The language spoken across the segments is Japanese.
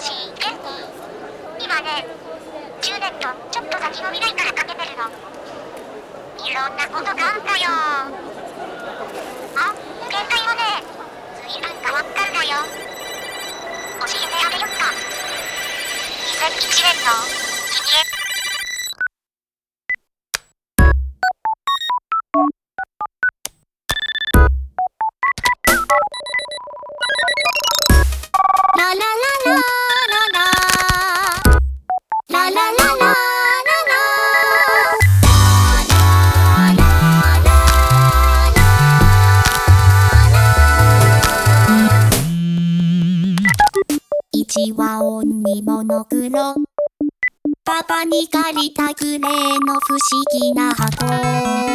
し、今ね、10年とちょっと先の未来からかけてるの。いろんなことがあんだよ。あ、携帯はね、随分変わったんだよ。教えてあげよっか。2001年の。パパに借りたくねの不思議な箱。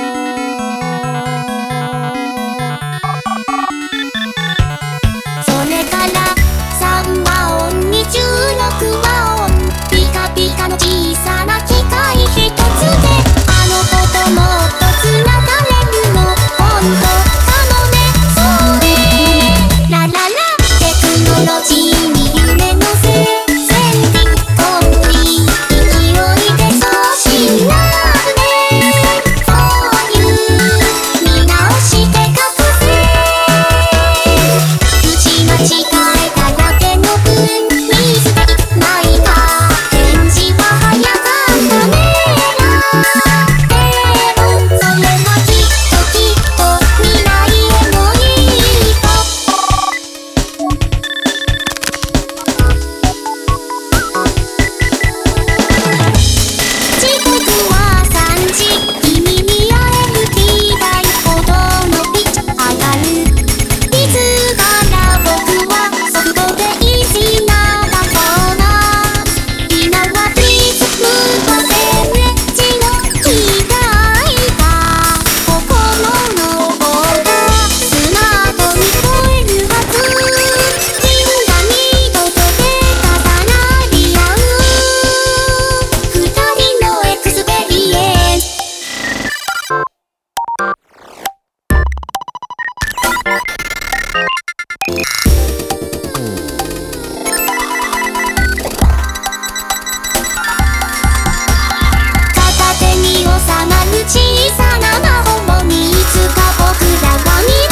小さな魔法もいつか僕らは見